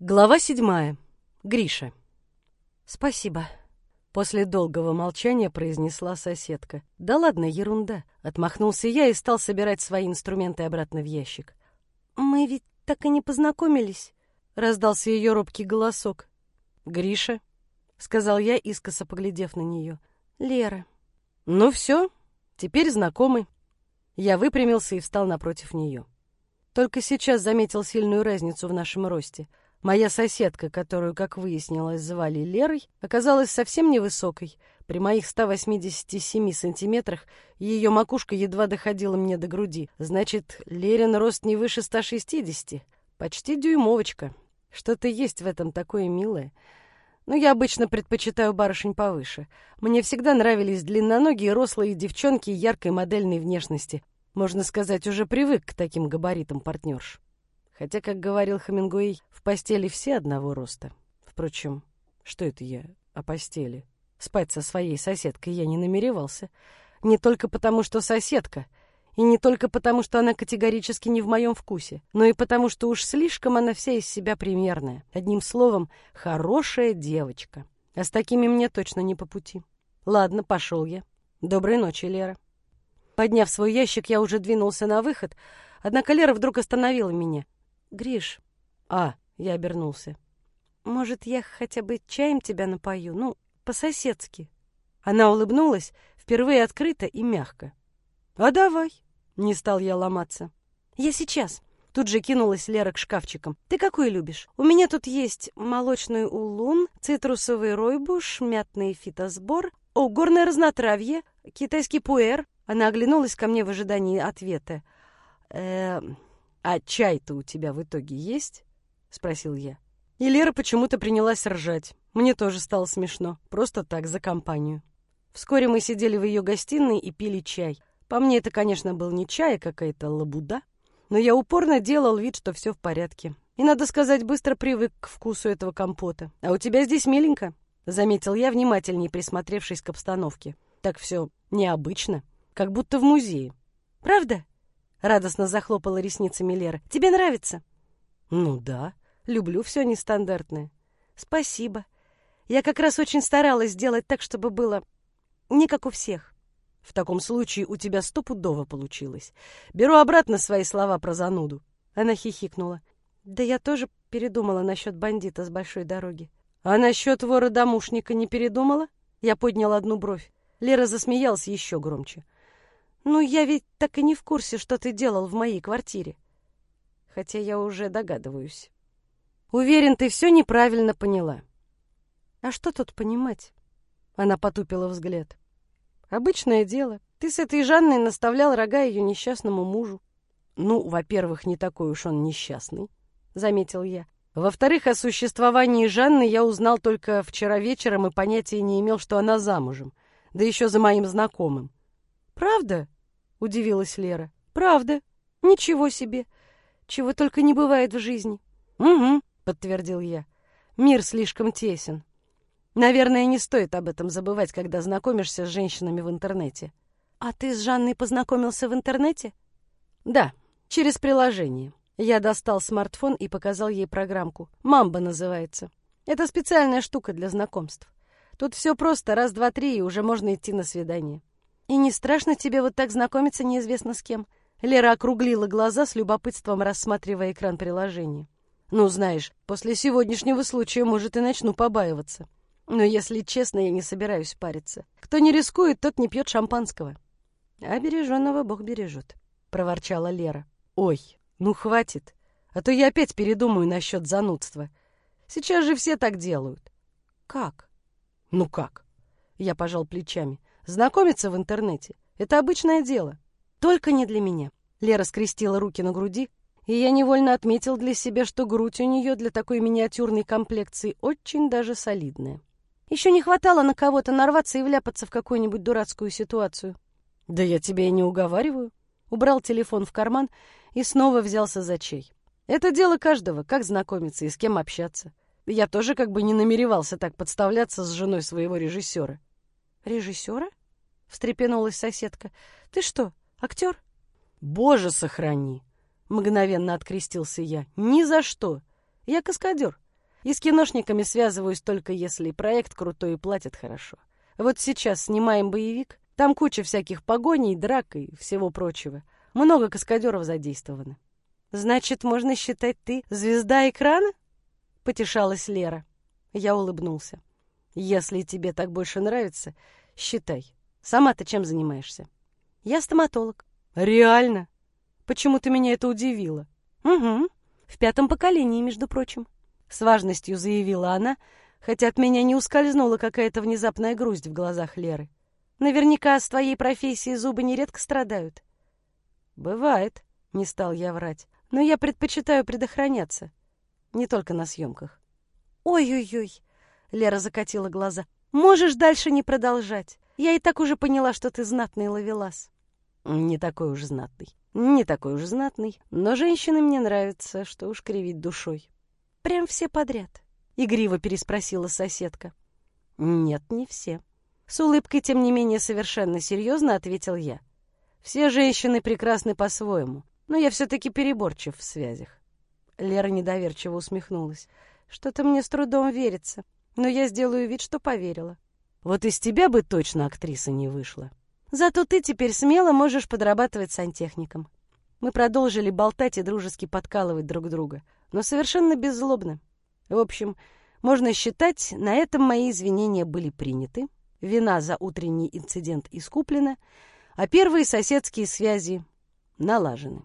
Глава седьмая. Гриша. «Спасибо», — после долгого молчания произнесла соседка. «Да ладно, ерунда», — отмахнулся я и стал собирать свои инструменты обратно в ящик. «Мы ведь так и не познакомились», — раздался ее робкий голосок. «Гриша», — сказал я, искоса поглядев на нее. «Лера». «Ну все, теперь знакомы». Я выпрямился и встал напротив нее. Только сейчас заметил сильную разницу в нашем росте — Моя соседка, которую, как выяснилось, звали Лерой, оказалась совсем невысокой. При моих 187 сантиметрах ее макушка едва доходила мне до груди. Значит, Лерин рост не выше 160. Почти дюймовочка. Что-то есть в этом такое милое. Но я обычно предпочитаю барышень повыше. Мне всегда нравились длинноногие рослые девчонки яркой модельной внешности. Можно сказать, уже привык к таким габаритам партнерш. Хотя, как говорил Хемингуэй, в постели все одного роста. Впрочем, что это я о постели? Спать со своей соседкой я не намеревался. Не только потому, что соседка, и не только потому, что она категорически не в моем вкусе, но и потому, что уж слишком она вся из себя примерная. Одним словом, хорошая девочка. А с такими мне точно не по пути. Ладно, пошел я. Доброй ночи, Лера. Подняв свой ящик, я уже двинулся на выход, однако Лера вдруг остановила меня — Гриш. А, я обернулся. Может, я хотя бы чаем тебя напою? Ну, по-соседски. Она улыбнулась, впервые открыто и мягко. А давай. Не стал я ломаться. Я сейчас. Тут же кинулась Лера к шкафчикам. «Ты какой любишь? У меня тут есть молочный улун, цитрусовый ройбуш, мятный фитосбор, о, горное разнотравье, китайский пуэр». Она оглянулась ко мне в ожидании ответа. «Э, «А чай-то у тебя в итоге есть?» — спросил я. И Лера почему-то принялась ржать. Мне тоже стало смешно. Просто так, за компанию. Вскоре мы сидели в ее гостиной и пили чай. По мне, это, конечно, был не чай, а какая-то лабуда. Но я упорно делал вид, что все в порядке. И, надо сказать, быстро привык к вкусу этого компота. «А у тебя здесь миленько», — заметил я, внимательнее присмотревшись к обстановке. «Так все необычно, как будто в музее». «Правда?» — радостно захлопала ресницами Лера. «Тебе нравится?» «Ну да, люблю все нестандартное». «Спасибо. Я как раз очень старалась сделать так, чтобы было не как у всех». «В таком случае у тебя стопудово получилось. Беру обратно свои слова про зануду». Она хихикнула. «Да я тоже передумала насчет бандита с большой дороги». «А насчет вора-домушника не передумала?» Я поднял одну бровь. Лера засмеялась еще громче. «Ну, я ведь так и не в курсе, что ты делал в моей квартире. Хотя я уже догадываюсь». «Уверен, ты все неправильно поняла». «А что тут понимать?» Она потупила взгляд. «Обычное дело. Ты с этой Жанной наставлял рога ее несчастному мужу». «Ну, во-первых, не такой уж он несчастный», — заметил я. «Во-вторых, о существовании Жанны я узнал только вчера вечером и понятия не имел, что она замужем, да еще за моим знакомым». «Правда?» — удивилась Лера. «Правда. Ничего себе. Чего только не бывает в жизни». «Угу», — подтвердил я. «Мир слишком тесен. Наверное, не стоит об этом забывать, когда знакомишься с женщинами в интернете». «А ты с Жанной познакомился в интернете?» «Да, через приложение. Я достал смартфон и показал ей программку. «Мамба» называется. Это специальная штука для знакомств. Тут все просто, раз, два, три, и уже можно идти на свидание. «И не страшно тебе вот так знакомиться неизвестно с кем?» Лера округлила глаза с любопытством, рассматривая экран приложения. «Ну, знаешь, после сегодняшнего случая, может, и начну побаиваться. Но, если честно, я не собираюсь париться. Кто не рискует, тот не пьет шампанского». «А береженного Бог бережет», — проворчала Лера. «Ой, ну хватит, а то я опять передумаю насчет занудства. Сейчас же все так делают». «Как?» «Ну как?» Я пожал плечами. Знакомиться в интернете — это обычное дело. Только не для меня. Лера скрестила руки на груди, и я невольно отметил для себя, что грудь у нее для такой миниатюрной комплекции очень даже солидная. Еще не хватало на кого-то нарваться и вляпаться в какую-нибудь дурацкую ситуацию. Да я тебя и не уговариваю. Убрал телефон в карман и снова взялся за чай. Это дело каждого, как знакомиться и с кем общаться. Я тоже как бы не намеревался так подставляться с женой своего режиссера. Режиссера? — встрепенулась соседка. «Ты что, актер?» «Боже, сохрани!» — мгновенно открестился я. «Ни за что! Я каскадер. И с киношниками связываюсь только если проект крутой и платят хорошо. Вот сейчас снимаем боевик, там куча всяких погоней, драк и всего прочего. Много каскадеров задействованы. «Значит, можно считать ты звезда экрана?» — потешалась Лера. Я улыбнулся. «Если тебе так больше нравится, считай. Сама-то чем занимаешься?» «Я стоматолог». «Реально? Почему ты меня это удивило?» «Угу. В пятом поколении, между прочим». С важностью заявила она, хотя от меня не ускользнула какая-то внезапная грусть в глазах Леры. «Наверняка с твоей профессией зубы нередко страдают». «Бывает», — не стал я врать, «но я предпочитаю предохраняться, не только на съемках». «Ой-ой-ой», — Лера закатила глаза, «можешь дальше не продолжать. Я и так уже поняла, что ты знатный ловелас». «Не такой уж знатный, не такой уж знатный, но женщины мне нравятся, что уж кривить душой». «Прям все подряд?» — игриво переспросила соседка. «Нет, не все». С улыбкой, тем не менее, совершенно серьезно ответил я. «Все женщины прекрасны по-своему, но я все-таки переборчив в связях». Лера недоверчиво усмехнулась. «Что-то мне с трудом верится, но я сделаю вид, что поверила. Вот из тебя бы точно актриса не вышла. Зато ты теперь смело можешь подрабатывать сантехником». Мы продолжили болтать и дружески подкалывать друг друга — но совершенно беззлобно. В общем, можно считать, на этом мои извинения были приняты, вина за утренний инцидент искуплена, а первые соседские связи налажены.